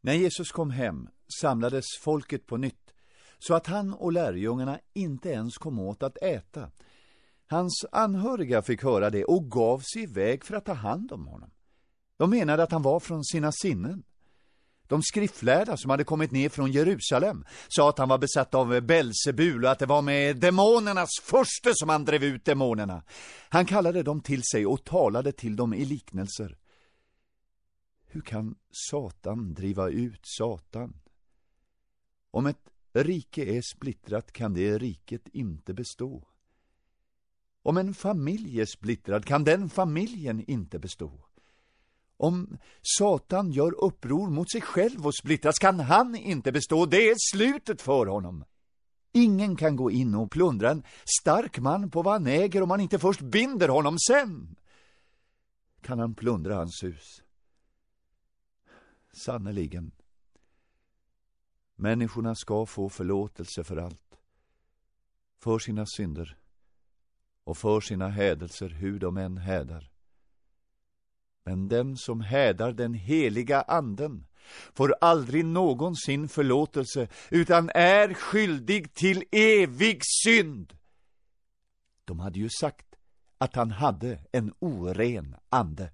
När Jesus kom hem samlades folket på nytt så att han och lärjungarna inte ens kom åt att äta. Hans anhöriga fick höra det och gav sig iväg för att ta hand om honom. De menade att han var från sina sinnen. De skriftlärda som hade kommit ner från Jerusalem sa att han var besatt av Belsebul och att det var med demonernas första som han drev ut demonerna. Han kallade dem till sig och talade till dem i liknelser. Hur kan Satan driva ut Satan? Om ett rike är splittrat kan det riket inte bestå. Om en familj är splittrad kan den familjen inte bestå. Om Satan gör uppror mot sig själv och splittras kan han inte bestå. Det är slutet för honom. Ingen kan gå in och plundra en stark man på vad han äger om man inte först binder honom sen. Kan han plundra hans hus? Sannerligen. Människorna ska få förlåtelse för allt. För sina synder och för sina hädelser, hur de än hädar. Men den som hädar den heliga anden får aldrig någonsin förlåtelse utan är skyldig till evig synd. De hade ju sagt att han hade en oren ande.